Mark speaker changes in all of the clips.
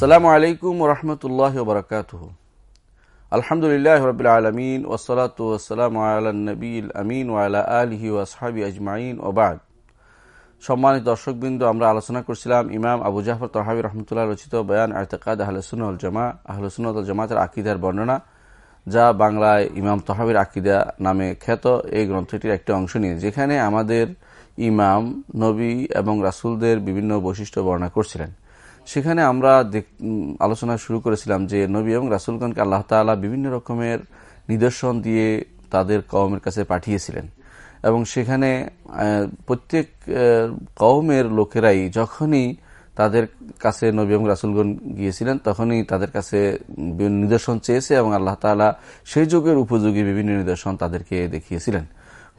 Speaker 1: আসসালামু আলাইকুম রহমতুল্লাহ বরকাত আলহামদুলিল্লাহ রবিল আলমিন ওসলাত ওসালাম নবীল আমিন ওয়ালা আলহি ওয়াসহাবি আজমাইন ওবাদ সম্মানিত দর্শকবৃন্দ, আমরা আলোচনা করছিলাম ইমাম আবু জাফর তহাবি রহমতুল্লাহ রচিত বয়ান আয়তাকাদ আহলসুল জামা আহলসুল জামাতের আকিদার বর্ণনা, যা বাংলায় ইমাম তহাবির আকিদা নামে খ্যাত। এই গ্রন্থটির একটি অংশ নিয়ে, যেখানে আমাদের ইমাম, নবী এবং রাসুলদের বিভিন্ন বৈশিষ্ট্য বর্ণনা করছিলেন। সেখানে আমরা আলোচনা শুরু করেছিলাম যে নবী এবং রাসুলগণকে আল্লাহ তালা বিভিন্ন রকমের নিদর্শন দিয়ে তাদের কওমের কাছে পাঠিয়েছিলেন। এবং সেখানে প্রত্যেক কওমের লোকেরাই যখনই তাদের কাছে নবী এবং রাসুলগণ গিয়েছিলেন, তখনই তাদের কাছে নিদর্শন চেয়েছে এবং আল্লাহ তালা সেই যুগের উপযোগী বিভিন্ন নিদর্শন তাদেরকে দেখিয়েছিলেন।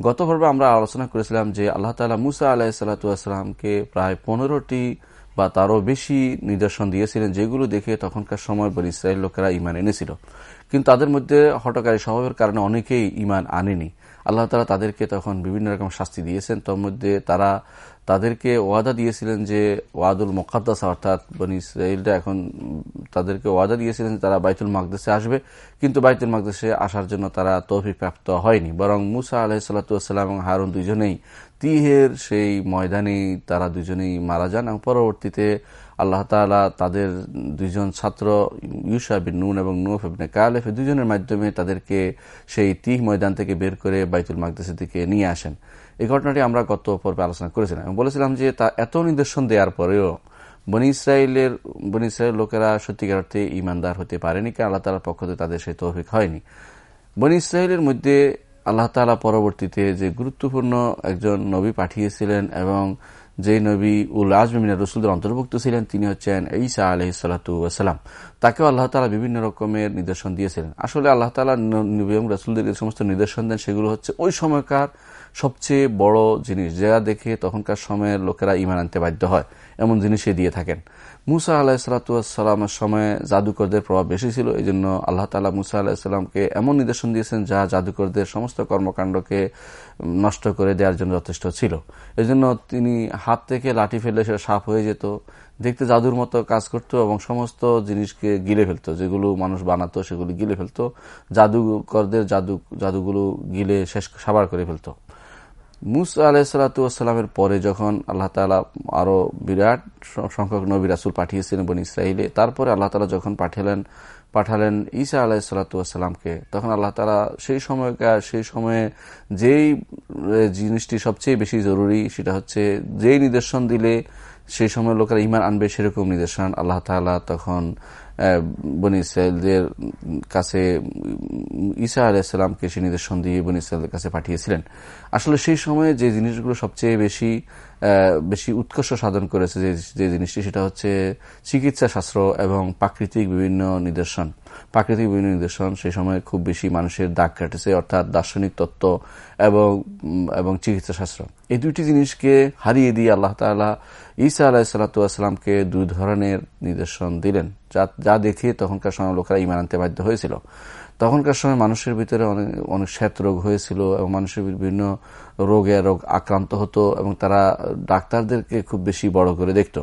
Speaker 1: গত পর্বে আমরা আলোচনা করেছিলাম যে আল্লাহ তালা মুসা আলাহ সাল্লাতামকে প্রায় পনেরোটি বা তারও বেশি নিদর্শন দিয়েছিলেন যেগুলো দেখে তখনকার সময় বলে ইসরায়েল লোকেরা ইমান এনেছিল। কিন্তু তাদের মধ্যে হটকারী স্বভাবের কারণে অনেকেই ইমান আনেনি। আল্লাহ তালা তাদেরকে তখন বিভিন্ন রকম শাস্তি দিয়েছেন। তার মধ্যে তারা তাদেরকে ওয়াদা দিয়েছিলেন যে ওয়াদুল মোকাদ্দাস অর্থাৎ বনি ইসরায়েলটা এখন তাদেরকে ওয়াদা দিয়েছিলেন তারা বাইতুল মাকদেশে আসবে। কিন্তু বাইতুল মাকদেশে আসার জন্য তারা তৌফিক প্রাপ্ত হয়নি। বরং মুসা আলাহিসাল্লাম এবং হারুন দুজনেই তিহের সেই ময়দানে তারা দুজনেই মারা যান এবং পরবর্তীতে আল্লাহ তালা তাদের দুইজন ছাত্র ইউসা বিন নুন এবং নুফ ইবনে কালেফ দুজনের মাধ্যমে তাদেরকে সেই তিহ ময়দান থেকে বের করে বাইতুল মাকদেশের দিকে নিয়ে আসেন। এই ঘটনাটি আমরা গত পর্বে আলোচনা করেছিলাম এবং বলেছিলাম যে তা এত নিদর্শন দেওয়ার পরেও বনি ইসরায়েলের বনি ইসরায়েল লোকেরা সত্যিকার অর্থে ইমানদার হতে পারেনি, কারণ আল্লাহ তালার পক্ষ থেকে তাদের সেই তৌফিক হয়নি। বনি ইসরায়েলের মধ্যে আল্লাহ তালা পরবর্তীতে যে গুরুত্বপূর্ণ একজন নবী পাঠিয়েছিলেন এবং যে নবী উল আজমিনা রসুলদের অন্তর্ভুক্ত ছিলেন, তিনি হচ্ছেন ঈসা আলহ সালাতাম তাকেও আল্লাহ তালা বিভিন্ন রকমের নিদর্শন দিয়েছিলেন। আসলে আল্লাহ তালা নবী এবং রসুলদের যে সমস্ত নিদর্শন দেন, সেগুলো হচ্ছে ওই সময়কার সবচেয়ে বড় জিনিস, যা দেখে তখনকার সময়ের লোকেরা ইমান আনতে বাধ্য হয়, এমন জিনিসই দিয়ে থাকেন। মুসা আল্লাহ সালাতামের সময়ে জাদুকরদের প্রভাব বেশি ছিল এই জন্য আল্লাহ তালা মুসা আল্লাহিসাল্লামকে এমন নির্দেশন দিয়েছেন, যা জাদুকরদের সমস্ত কর্মকাণ্ডকে নষ্ট করে দেওয়ার জন্য যথেষ্ট ছিল। এই জন্য তিনি হাত থেকে লাঠি ফেললে সেটা সাপ হয়ে যেত, দেখতে জাদুর মতো কাজ করতো এবং সমস্ত জিনিসকে গিলে ফেলতো, যেগুলো মানুষ বানাতো সেগুলো গিলে ফেলতো, জাদুকরদের জাদু, জাদুগুলো গিলে শেষ সাবার করে ফেলতো। মুসা আলাহিসাল্লামের পরে যখন আল্লাহ তালা আরও বিরাট সংখ্যক নবী, রাসুল পাঠিয়েছিলেন বন ইসরায়েলে তারপরে আল্লাহ তালা যখন পাঠালেন পাঠালেন ঈসা আলাহিসাল্লাতুয়াসাল্লামকে তখন আল্লাহ তালা সেই সময়কার, সেই সময়ে যেই জিনিসটি সবচেয়ে বেশি জরুরি সেটা হচ্ছে যেই নিদর্শন দিলে সেই সময় লোকেরা ইমান আনবে সেরকম নিদর্শন আল্লাহ তালা তখন বনি ইসরায়েলদের কাছে ঈসা আলাইসাল্লামকে সে নিদর্শন দিয়ে বনি ইসরায়েলদের কাছে পাঠিয়েছিলেন। আসলে সেই সময়ে যে জিনিসগুলো সবচেয়ে বেশি বেশি উৎকর্ষ সাধন করেছে যে জিনিসটি, সেটা হচ্ছে চিকিৎসা শাস্ত্র এবং প্রাকৃতিক বিভিন্ন নিদর্শন। প্রাকৃতিক বিভিন্ন নিদর্শন সেই সময় খুব বেশি মানুষের দাগ কাটেছে, অর্থাৎ দার্শনিক তত্ত্ব এবং এবং চিকিৎসা শাস্ত্র এই দুইটি জিনিসকে হারিয়ে দিয়ে আল্লাহ তালা ঈসা আলাহ সাল্লাতামকে দুই ধরনের নিদর্শন দিলেন। যা যা দেখে তখনকার সময় লোকেরা ইমান আনতে বাধ্য হয়েছিল। তখনকার সময় মানুষের ভিতরে অনেক অনেক শ্বেত রোগ হয়েছিল এবং মানুষের বিভিন্ন রোগে রোগ আক্রান্ত হতো এবং তারা ডাক্তারদেরকে খুব বেশি বড় করে দেখত।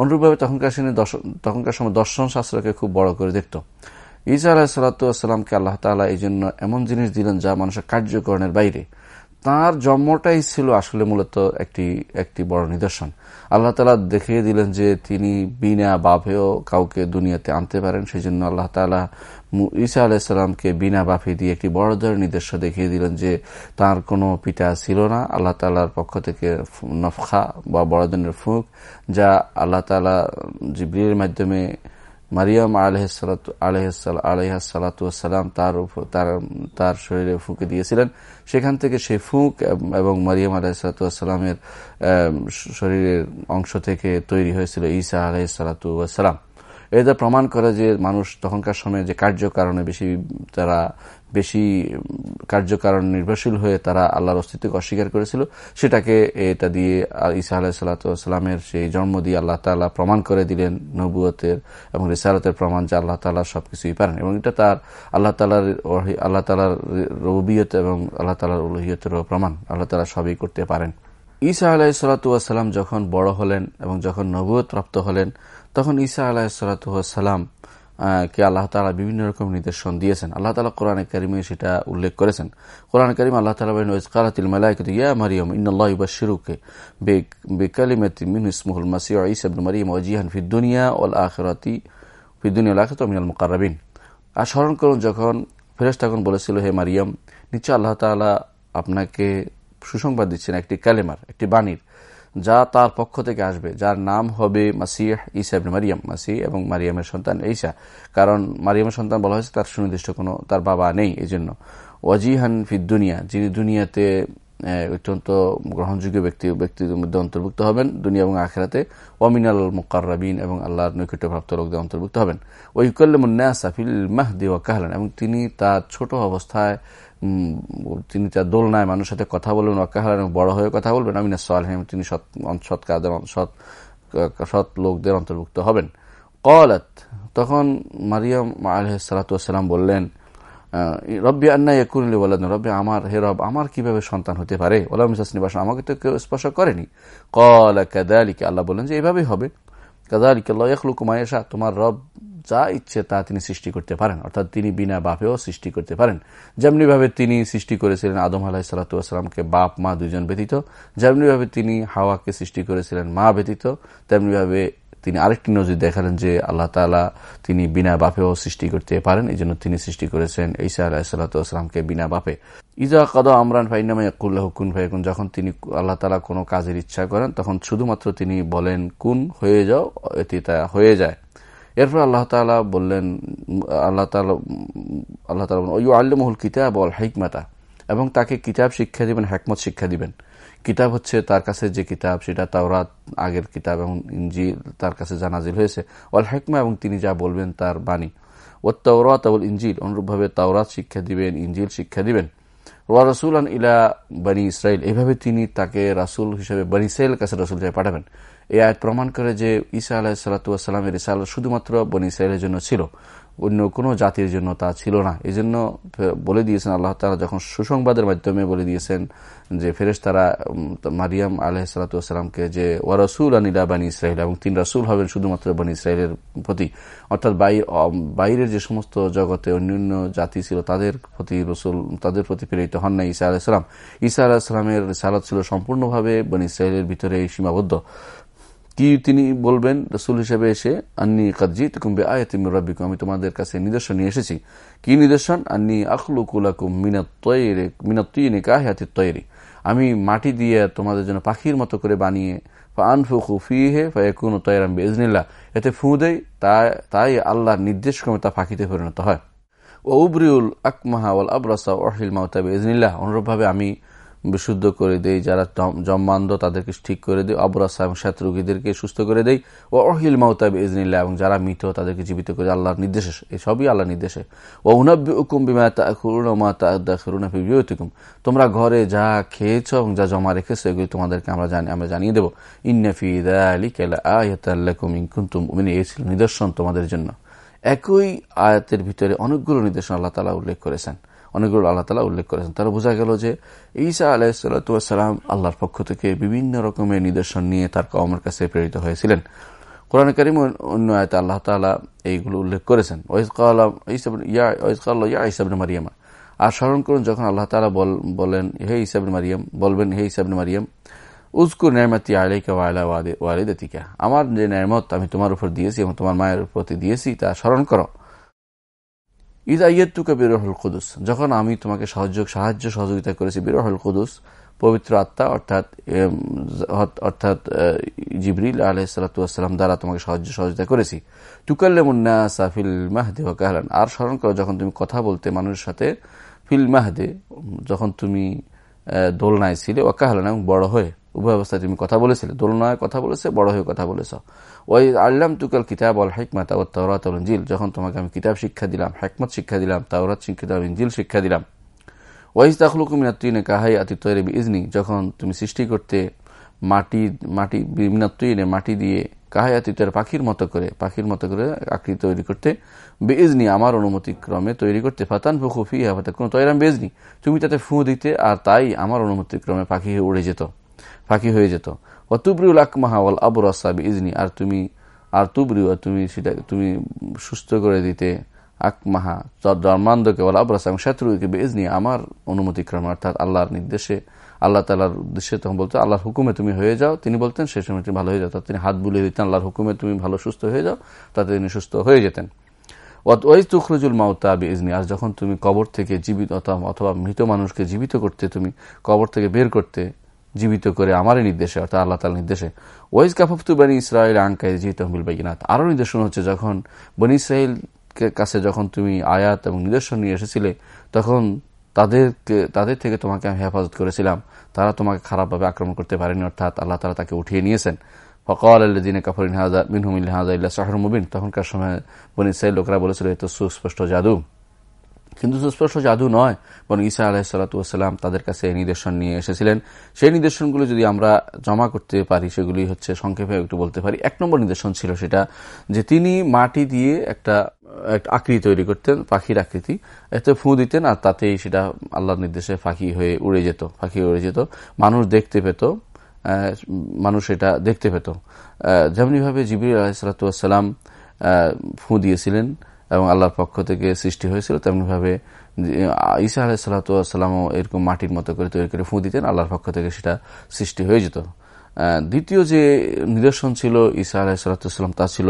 Speaker 1: অনুরূপভাবে তখনকার সময় তখনকার সময় দর্শন শাস্ত্রকে খুব বড় করে দেখত। ঈসা আলাহ সাল্লাতামকে আল্লাহ তালা এই জন্য এমন জিনিস দিলেন যা মানুষের কার্যকরণের বাইরে। তার জন্মটাই ছিল আসলে মূলত একটি একটি বড় নিদর্শন। আল্লাহ তালা দেখিয়ে দিলেন যে তিনি বিনা বাপেও কাউকে দুনিয়াতে আনতে পারেন। সেই জন্য আল্লাহ তালা ঈসা আলাহিসাল্লামকে বিনা বাফে দিয়ে একটি বড় ধরনের নির্দেশ দেখিয়ে দিলেন যে তার কোনো পিতা ছিল না। আল্লাহ তালার পক্ষ থেকে নফখা বা বড় ধরনের ফুঁক যা আল্লাহ তালা জিবরির মাধ্যমে মারিয়াম আলহাসালাম তার উপর তার তার শরীরে ফুঁকে দিয়েছিলেন। সেখান থেকে সেই ফুঁক এবং মারিয়াম আলহাসালামের শরীরের অংশ থেকে তৈরি হয়েছিল ঈসা আলহাসালাম এটা প্রমাণ করে যে মানুষ তখনকার সময়ে যে কার্য কারণে বেশি তারা বেশি কার্যকারণ নির্ভরশীল হয়ে তারা আল্লাহর অস্তিত্বকে অস্বীকার করেছিল। সেটাকে এটা দিয়ে ঈসা আলাহ সাল্লাতামের সেই জন্ম দিয়ে আল্লাহ তালা প্রমাণ করে দিলেন নবুয়তের এবং রিসারতের প্রমাণ যে আল্লাহ তালা সবকিছুই পারেন। এবং এটা তার আল্লাহ তালার আল্লাহ তালার রবিয়ত এবং আল্লাহ তালার উলহিয়তেরও প্রমাণ। আল্লাহ তালা সবই করতে পারেন। ঈসা আলাহ সাল্লাতাম যখন বড় হলেন এবং যখন নবুয়ত প্রাপ্ত হলেন, তখন ঈসা আলাহিসাল্লাম কে আল্লাহ তালা বিভিন্ন রকম নির্দেশন দিয়েছেন। আল্লাহ তালা কোরআনে কারিমে সেটা উল্লেখ করেছেন। কোরআন করিম আল্লাহ তালা কালাতিল মালাইকাত, ইয়া মারিয়ম ইন্নআল্লাহ ইবাশিরুকে বেকালিমাতি মিন ইসমুল ঈসা ইবনে মারিয়ম ওয়াজিহান ফি দুনিয়া ওয়াল আখিরাতি ফি দুনিয়া আল আখিরাত মিনাল মুকাররাবিন। আর স্মরণ করুন, যখন তখন বলেছিল, হে মারিয়াম, নিশ্চয় আল্লাহ তাআলা আপনাকে সুসংবাদ দিচ্ছেন একটি কালেমার, একটি বাণীর। যা তার পক্ষ থেকে আসবে, যার নাম হবে মাসিহ ইবনে মারিয়াম। মাসি এবং মারিয়ামের সন্তান ঈসা। কারণ মারিয়ামের সন্তান বলা হয়েছে তার সুনির্দিষ্ট কোনো, তার বাবা নেই এই জন্য ওয়াজিহান ফিদ দুনিয়া, যিনি দুনিয়াতে অত্যন্ত গ্রহণযোগ্য ব্যক্তি, ব্যক্তিদের মধ্যে অন্তর্ভুক্ত হবেন দুনিয়া এবং আখেরাতে। ওয়ামিনাল মুকাররাবিন এবং আল্লাহর নৈকট্যপ্রাপ্ত লোকদের অন্তর্ভুক্ত হবেন। ওইকল্লামুন্নাসা ফিল মাহদি ওয়া কাহলান এবং তিনি তার ছোট অবস্থায় তিনি তার দোলনায় মানুষের সাথে কথা বলবেন ওয়াকাহাল এবং বড় হয়ে কথা বলবেন। আমিনা সালহিম তিনি সৎ সৎ কাদের সৎ সৎ লোকদের অন্তর্ভুক্ত হবেন। কলাত তখন মারিয়াম আলহাতাম বললেন রব্বি আন্না ইয়াকুরলি বলেন রব্বি আমার হে রব, আমার কীভাবে সন্তান হতে পারে? ওলাম বাসন আমাকে তো কেউ স্পর্শ করেনি। কল কাদালিকে আল্লাহ বলেন যে এইভাবেই হবে। কাদালিকে লয়াকলুকুমায়েশা তোমার রব যা ইচ্ছে তা তিনি সৃষ্টি করতে পারেন, অর্থাৎ তিনি বিনা বাপেও সৃষ্টি করতে পারেন। যেমনিভাবে তিনি সৃষ্টি করেছিলেন আদম আলাহ সালাতামকে বাপ, মা দুজন ব্যতীত, যেমনিভাবে তিনি হাওয়াকে সৃষ্টি করেছিলেন মা ব্যতীত, তেমনিভাবে তিনি আরেকটি নজির দেখালেন যে আল্লাহ তালা তিনি বিনা বাপেও সৃষ্টি করতে পারেন এই জন্য তিনি সৃষ্টি করেছেন ঈসা আলাহ সাল্লাহামকে বিনা বাপে। ইজা কদ আমরান ফাইনামাইকুল্লাহ কুন ফাইকুন যখন তিনি আল্লাহ তালা কোনো কাজের ইচ্ছা করেন, তখন শুধুমাত্র তিনি বলেন, কুন, হয়ে যাও এটি তা হয়ে যায়। এরপর আল্লাহ তালা বললেন, আল্লাহ আল্লাহ তালা ওই আল্লামহুল কিতাব অল হাইকমাতা এবং তাকে কিতাব শিক্ষা দিবেন হ্যাকমত শিক্ষা দিবেন। কিতাব হচ্ছে তার কাছে যে কিতাব, সেটা তাওরাত, আগের কিতাব এবং ইঞ্জিল তার কাছে জানাজিল হয়েছে। অল হেকমা এবং তিনি যা বলবেন তার বাণী। ও তাওরাত ইঞ্জিল অনুরূপভাবে তাওরাত শিক্ষা দিবেন ইঞ্জিল শিক্ষা দিবেন। ওয়া রসুলান ইলা বানী ইসরায়েল এভাবে তিনি তাকে রাসুল হিসেবে বানী ইসরায়েল কাছে রসুল হিসেবে পাঠাবেন। এই আয়াত প্রমাণ করে যে ঈসা আলাহ সালাতামের ইসাল শুধুমাত্র বনী ইসরায়েলের জন্য ছিল। অন্য কোনো জাতির জন্য তা ছিল না। এই জন্য বলে দিয়েছেন আল্লাহ তালা যখন সুসংবাদের মাধ্যমে বলে দিয়েছেন যে ফেরেস তারা মারিয়াম আলহ সালাতামকে যে ওয়ারসুল আনিলা বানী ইসরায়েল এবং তিন রাসুল হবেন শুধুমাত্র বানী ইসরায়েলের প্রতি। অর্থাৎ বাইরের যে সমস্ত জগতে অন্যান্য জাতি ছিল, তাদের প্রতি রসুল, তাদের প্রতি প্রেরিত হন না ঈসা আলাহিসাম ঈসা আলাহিসামের সালাদ ছিল সম্পূর্ণভাবে বনী ইসরায়েলের ভিতরে সীমাবদ্ধ। কি তিনি বলবেন? রসুল হিসেবে এসে, আন্নি কাজিত কুম্বে আয়াতিম রব্বিকুম। আমি তোমাদের কাছে নিদর্শন নিয়ে এসেছি। কি নিদর্শন? আন্নি আখলুকুলাকুম মিনাত্তয়রে মিনাত্তুইনে কাহাতি তৈরি আমি মাটি দিয়ে তোমাদের জন্য পাখির মতো করে বানিয়ে আনফুকু ফিহে ফায়াকুন তৈরাম বেজনিল্লা এতে ফু দেয় তাই আল্লাহর নির্দেশ ক্রমে তা পাখিতে পরিণত হয়। ও উবরিউল আকমাহা ওয়াল আবরাসা ওয়াহিল মাউতা বেজনিল্লাহ অনুরূপভাবে আমি বিশুদ্ধ করে দেই, যারা জম্মান্ধ তাদেরকে ঠিক করে দেয় অবরাসা এবং সাত রোগীদেরকে সুস্থ করে দেয় ও অহিল মাউতাব ইজনিল্লা এবং যারা মৃত তাদেরকে জীবিত করে আল্লাহর নির্দেশে সবই আল্লাহ নির্দেশে। ও উনব্বী উকুম বিমা তাকুম তোমরা ঘরে যা খেয়েছ এবং যা জমা রেখেছো, এগুলি তোমাদেরকে আমরা জানি, আমরা জানিয়ে দেবো। কেলা ছিল নিদর্শন তোমাদের জন্য। একই আয়াতের ভিতরে অনেকগুলো নির্দেশন আল্লাহ তালা উল্লেখ করেছেন। অনেকগুলো আল্লাহ তালা উল্লেখ করেছেন। তারা বোঝা গেল যে ঈসা আলাহিসাল্লাম আল্লাহর পক্ষ থেকে বিভিন্ন রকমের নিদর্শন নিয়ে তার কমের কাছে প্রেরিত হয়েছিলেন। কোরআন করিম অন্য আয়তে আল্লাহ তালা এইগুলো উল্লেখ করেছেন। ইসাবিন মারিয়ামা। আর স্মরণ করুন, যখন আল্লাহ তালা বলেন, হে ইসাবিন মারিয়াম বলবেন, হে ইসাবিন মারিয়াম উজকুর নেরমাতি আলাইকা ওয়ালা ওয়ালিদাতিকা। আমার যে নেরমত আমি তোমার উপর দিয়েছি এবং তোমার মায়ের প্রতি দিয়েছি, তা স্মরণ করো। ঈদ আইয়াতুকা বিরহুল কুদুস। যখন আমি তোমাকে সাহায্য সাহায্য সহযোগিতা করেছি, বিরহুল কুদুস, পবিত্র আত্মা, অর্থাৎ অর্থাৎ জিবরিল আলহাতাম দ্বারা তোমাকে সাহায্য সহযোগিতা করেছি। টুকাল্লেমুন্না সাফিল মাহদে কাহলান। আর স্মরণ করো, যখন তুমি কথা বলতে মানুষের সাথে, ফিল মাহদে, যখন তুমি দোলনায় ছিলে ও কাহলান, এবং বড় হয়ে উভয় অবস্থায় তুমি কথা বলেছিলে, দোলনায় কথা বলেছে, বড় হয়ে কথা বলেছ। ওই আল্লাম তুকাল কিতাব আল হেকমত ও তাওরাত ইঞ্জিল যখন তোমাকে আমি কিতাব শিক্ষা দিলাম, হেকমত শিক্ষা দিলাম, তাওরাত শিক্ষা দিলাম ইঞ্জিল শিক্ষা দিলাম। ওয়াইজ তাখলুকুমিনাত্তুইনে কাহাই আতি তৈরি ইজনি, যখন তুমি সৃষ্টি করতে মাটি মাটি মিনাত্তুইনে মাটি দিয়ে কাহায়াতি তৈরি পাখির মতো করে, পাখির মতো করে আকৃতি তৈরি করতে বেজনি আমার অনুমতি ক্রমে তৈরি করতে ফাতান ফুকুফি হাফাতে কোনো তৈরাম বেজনি তুমি তাতে ফু দিতে আর তাই আমার অনুমতি ক্রমে পাখি উড়ে যেত। ফাঁকি হয়ে যেত। অতুবরুল আকমাহাওয়াল আবু রাসাবি ইজনি আর তুমি, আর তুবরিও তুমি সেটা, তুমি সুস্থ করে দিতে আকমাহা শত্রুকে বেজ নিয়ে আমার অনুমতিক্রমে অর্থাৎ আল্লাহর নির্দেশে, আল্লাহ তালার উদ্দেশ্যে তখন বলতো, আল্লাহর হুকুমে তুমি হয়ে যাও। তিনি বলতেন সেই সময় তুমি ভালো হয়ে যাও। তিনি হাত বুলিয়ে দিতেন, আল্লাহর হুকুমে তুমি ভালো, সুস্থ হয়ে যাও। তাতে তিনি সুস্থ হয়ে যেতেন। ওই তুখরুজুল মাউতা ইজনি আর যখন তুমি কবর থেকে জীবিত অথবা মৃত মানুষকে জীবিত করতে, তুমি কবর থেকে বের করতে জীবিত করে আমারই নির্দেশে, অর্থাৎ আল্লাহ তাল নির্দেশে, ওয়াইজ কাফাফতু বানি ইসরায়েল আঙ্কায় জি তহবিল বাইনাত। আরও নির্দেশন হচ্ছে যখন বনি ইসরায়েল কাছে যখন তুমি আয়াত এবং নিদর্শন নিয়ে এসেছিলে, তখন তাদেরকে, তাদের থেকে তোমাকে আমি হেফাজত করেছিলাম। তারা তোমাকে খারাপভাবে আক্রমণ করতে পারেনি, অর্থাৎ আল্লাহ তালা তাকে উঠিয়ে নিয়েছেন। ফকাল আল্লাদিনে কাফরিন হাজা মিনহুমিল শাহর মুবিন। তখনকার সময় বনি ইসরায়েল লোকরা বলেছিল এত সুস্পষ্ট জাদু। কিন্তু সুস্পষ্ট জাদু নয়, বরং ঈসা আলাহিসাল্লাম তাদের কাছে নিদর্শন নিয়ে এসেছিলেন। সেই নিদর্শনগুলো যদি আমরা জমা করতে পারি সেগুলি হচ্ছে সংক্ষেপে একটু বলতে পারি। এক নম্বর নিদর্শন ছিল সেটা যে তিনি মাটি দিয়ে একটা আকৃতি তৈরি করতেন, পাখির আকৃতি। এতে ফু দিতেন আর তাতেই সেটা আল্লাহর নির্দেশে ফাঁকি হয়ে উড়ে যেত, ফাঁকি উড়ে যেত। মানুষ দেখতে পেত মানুষ এটা দেখতে পেত। যেমনিভাবে জিবির আলাহিসাল্লাম ফু দিয়েছিলেন এবং আল্লাহর পক্ষ থেকে সৃষ্টি হয়েছিল, তেমনিভাবে ঈসা আলাহিসাল্লামও এরকম মাটির মতো করে তৈরি করে ফু দিতেন, আল্লাহর পক্ষ থেকে সেটা সৃষ্টি হয়ে যেত। দ্বিতীয় যে নিদর্শন ছিল ঈসা আলাহিসাল্লাম তা ছিল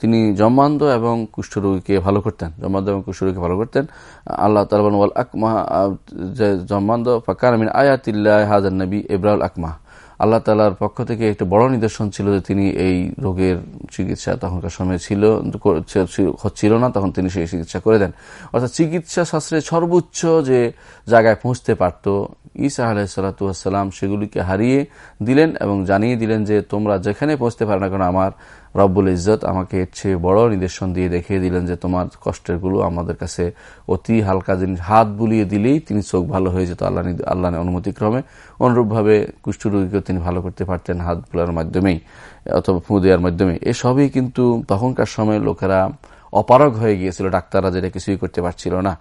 Speaker 1: তিনি জম্মান্দ এবং কুষ্ঠরোগীকে ভালো করতেন। জম্মান্দ এবং কুষ্ঠরোগীকে ভালো করতেন। আল্লাহ তালবান আকমা জম্মান্দ ফাকার আমিন আয়াতিল্লাহ হাজার নবী ইব্রাহুল আকমাহ। আল্লাহ তালার পক্ষ থেকে একটা বড় নিদর্শন ছিল যে তিনি এই রোগের চিকিৎসা তখনকার সময় ছিল হচ্ছিল না, তখন তিনি সেই চিকিৎসা করে দেন। অর্থাৎ চিকিৎসা শাস্ত্রে সর্বোচ্চ যে জায়গায় পৌঁছতে পারত, ঈসা আলাহিসাল্লাম সেগুলিকে হারিয়ে দিলেন এবং জানিয়ে দিলেন যে তোমরা যেখানে পৌঁছতে পারো না কেন, আমার রব্বুল ইজ্জত আমাকে এর চেয়ে বড় নিদর্শন দিয়ে দেখিয়ে দিলেন যে তোমার কষ্টেরগুলো আমাদের কাছে অতি হালকা জিনিস। হাত বুলিয়ে দিলেই তিনি চোখ ভালো হয়ে যেত আল্লাহ আল্লাহ অনুমতিক্রমে অনুরূপভাবে কুষ্ঠরোগীকেও তিনি ভালো করতে পারতেন হাত বুলার মাধ্যমেই, অথবা ফু দেওয়ার মাধ্যমে এসবই কিন্তু তখনকার সময় লোকেরা অপারগ হয়ে গিয়েছিল, ডাক্তাররা যেটা কিছুই করতে পারছিল না।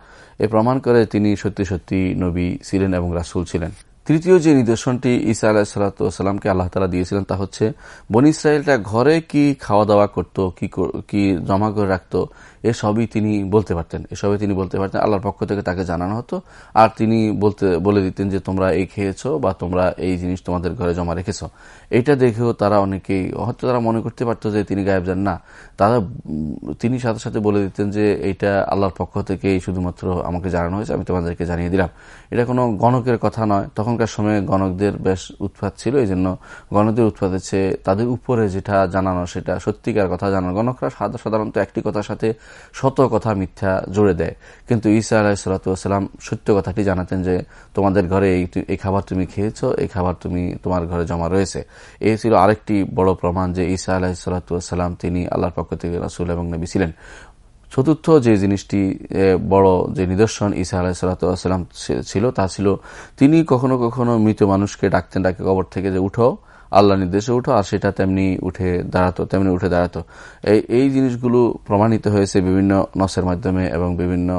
Speaker 1: এ প্রমাণ করে তিনি সত্যি সত্যি নবী ছিলেন এবং রাসুল ছিলেন। তৃতীয় যে নিদর্শনটি ইসা আলাহিসাল্লামকে আল্লাহ তালা দিয়েছিলেন তা হচ্ছে, বন ইসরায়েলটা ঘরে কি খাওয়া দাওয়া করত, কি কি জমা করে রাখতো এসবই তিনি বলতে পারতেন, এসবই তিনি বলতে পারতেন, আল্লাহর পক্ষ থেকে তাকে জানানো হতো। আর তিনি বলতে, বলে দিতেন যে, তোমরা এই খেয়েছ বা তোমরা এই জিনিস তোমাদের ঘরে জমা রেখেছ। এইটা দেখেও তারা অনেকেই, হয়তো তারা মনে করতে পারতো যে, তিনি গায়েব যান। না, তারা তিনি সাথে সাথে বলে দিতেন যে, এইটা আল্লাহর পক্ষ থেকে শুধুমাত্র আমাকে জানানো হয়েছে, আমি তোমাদেরকে জানিয়ে দিলাম। এটা কোনো গণকের কথা নয়। তখনকার সময়ে গণকদের বেশ উৎপাত ছিল এই জন্য গণকদের উৎপাদ হচ্ছে তাদের উপরে যেটা জানানো সেটা সত্যিকার কথা জানানো। গণকরা সাধারণত একটি কথার সাথে শত কথা মিথ্যা জুড়ে দেয়। কিন্তু ঈসা আলাহিসাল্লাম সত্য কথাটি জানাতেন যে, তোমাদের ঘরে এই খাবার তুমি খেয়েছ, এই খাবার তুমি তোমার ঘরে জমা রয়েছে। এই ছিল আরেকটি বড় প্রমাণ যে, ঈসা আলাহিসাল্লাম তিনি আল্লাহর পক্ষ থেকে রাসুল এবং নবী ছিলেন। চতুর্থ যে জিনিসটি বড় যে নিদর্শন ঈসা আলাহিসাল্লাম ছিল তা ছিল, তিনি কখনো কখনো মৃত মানুষকে ডাকতেন, ডাকে কবর থেকে যে, উঠো। আল্লাহ নির্দেশে উঠো, আর সেটা তেমনি উঠে দাঁড়াতো, তেমনি উঠে দাঁড়াতো। এই এই জিনিসগুলো প্রমাণিত হয়েছে বিভিন্ন নসের মাধ্যমে এবং বিভিন্ন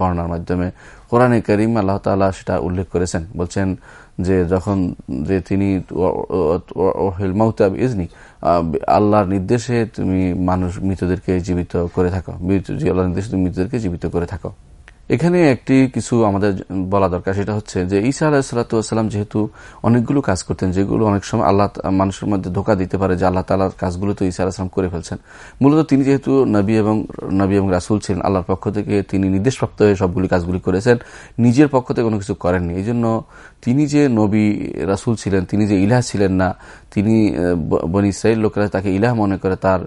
Speaker 1: বর্ণার মাধ্যমে। কোরআনে করিম আল্লাহ তালা সেটা উল্লেখ করেছেন। বলছেন যে যখন যে তিনি ইজনি আল্লাহর নির্দেশে তুমি মানুষ, মৃতদেরকে জীবিত করে থাকো। আল্লাহর নির্দেশে তুমি মৃতদেরকে জীবিত করে থাকো। এখানে একটি কিছু আমাদের বলা দরকার, সেটা হচ্ছে যে ঈসা আলাহিসাল্লাম যেহেতু অনেকগুলো কাজ করতেন, যেগুলো অনেক সময় আল্লাহ মানুষের মধ্যে ধোকা দিতে পারে যে আল্লাহ তালার কাজগুলো তো ঈসা আলাহিসাম করে ফেলছেন। মূলত তিনি যেহেতু নবী এবং নবী এবং রাসুল ছিলেন, আল্লাহর পক্ষ থেকে তিনি নির্দেশপ্রাপ্ত হয়ে সবগুলি কাজগুলি করেছেন, নিজের পক্ষ থেকে কোনো কিছু করেননি। এই জন্য তিনি যে নবী, রাসুল ছিলেন, তিনি যে ইলাহ ছিলেন না, তিনি বনি ইসরায়েল লোকেরা তাকে ইলাহ মনে করে, তার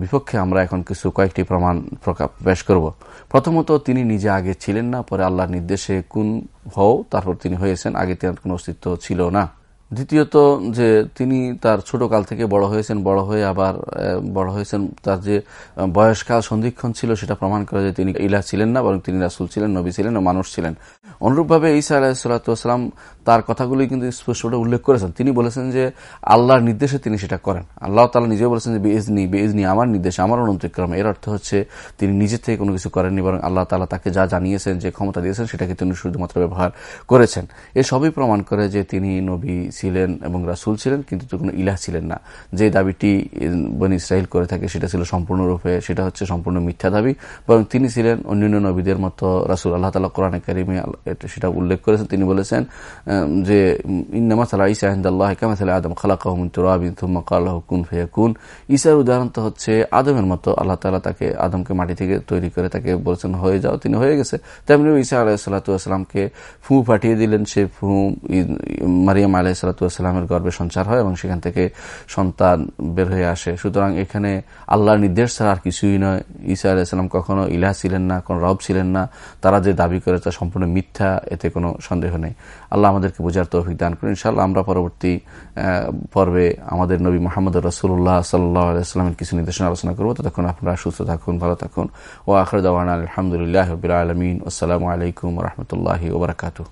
Speaker 1: বিপক্ষে আমরা এখন কিছু কয়েকটি প্রমাণ প্রকাশ, পেশ করব। প্রথমত তিনি নিজে আগে ছিলেন না, পরে আল্লাহর নির্দেশে কোন হও, তারপর তিনি হয়েছেন, আগে তার কোনো অস্তিত্ব ছিল না। দ্বিতীয়ত যে তিনি তার ছোট কাল থেকে বড় হয়েছেন, বড় হয়ে আবার বড় হয়েছেন। তার যে বয়সকাল, সন্ধিক্ষণ ছিল সেটা প্রমাণ করে যে তিনি ইলা ছিলেন না, বরং তিনি রাসুল ছিলেন, নবী ছিলেন ও মানুষ ছিলেন। অনুরূপভাবে ঈসা আলাহিসাল্লাম তার কথাগুলি কিন্তু স্পষ্টভাবে উল্লেখ করেছেন। তিনি বলেছেন যে, আল্লাহর নির্দেশে তিনি সেটা করেন। আল্লাহ তালা নিজেও বলেছেন যে বেজনি বেজনি আমার নির্দেশ, আমার অনুমতিক্রমে এর অর্থ হচ্ছে, তিনি নিজের থেকে কোনো কিছু করেননি, বরং আল্লাহ তালা তাকে যা জানিয়েছেন, যে ক্ষমতা দিয়েছেন, সেটাকে তিনি শুধুমাত্র ব্যবহার করেছেন। এ সবই প্রমাণ করে যে তিনি নবী ছিলেন এবং রাসুল ছিলেন, কিন্তু কোনো ইলাহ ছিলেন না। যে দাবিটি বনি ইসরায়েল করে থাকে সেটা ছিল সম্পূর্ণরূপে, সেটা হচ্ছে সম্পূর্ণ মিথ্যা দাবি। বরং তিনি ছিলেন অন্যান্য নবীদের মতো রাসুল। আল্লাহ তালা কোরআন কারিমে সেটা উল্লেখ করেছেন। তিনি বলেছেন যে ইন্নামা সালা ইসা আহমদাল্লাহ আদম খালাকাহমিন তুরাবিন থুম্মা কুন কুন ঈশার উদাহরণ তো হচ্ছে আদমের মতো। আল্লাহ তালা তাকে আদমকে মাটি থেকে তৈরি করে তাকে বলেছেন, হয়ে যাও, তিনি হয়ে গেছে। তেমনি ঈসা আলাহিসাল্লাতুয়াসাল্লামকে ফু পাঠিয়ে দিলেন। সে ফু মারিয়াম আলাহিসাল্লাতুয়াসাল্লামের গর্বে সঞ্চার হয় এবং সেখান থেকে সন্তান বের হয়ে আসে। সুতরাং এখানে আল্লাহর নির্দেশ ছাড়া আর কিছুই নয়। ঈসা আলাহিসাল্লাম কখনো ইলাহ ছিলেন না কোন রব ছিলেন না। তারা যে দাবি করে তা সম্পূর্ণ মিথ্যা, এতে কোনো সন্দেহ নেই। আল্লাহ আমাদেরকে বোঝার তৌফিক দান করুন। ইনশাল্লাহ আমরা পরবর্তী পর্বে আমাদের নবী মোহাম্মদ রসুল্লাহ সাল্লাহ আলাইস্লামের কিছু নির্দেশনা আলোচনা করব। ততক্ষণ আপনারা সুস্থ থাকুন, ভালো থাকুন। ও আখর দাওয়ান আলহামদুলিল্লাহ আলমিন। আসসালামু আলাইকুম রহমতুল্লাহ ওবরাকাতু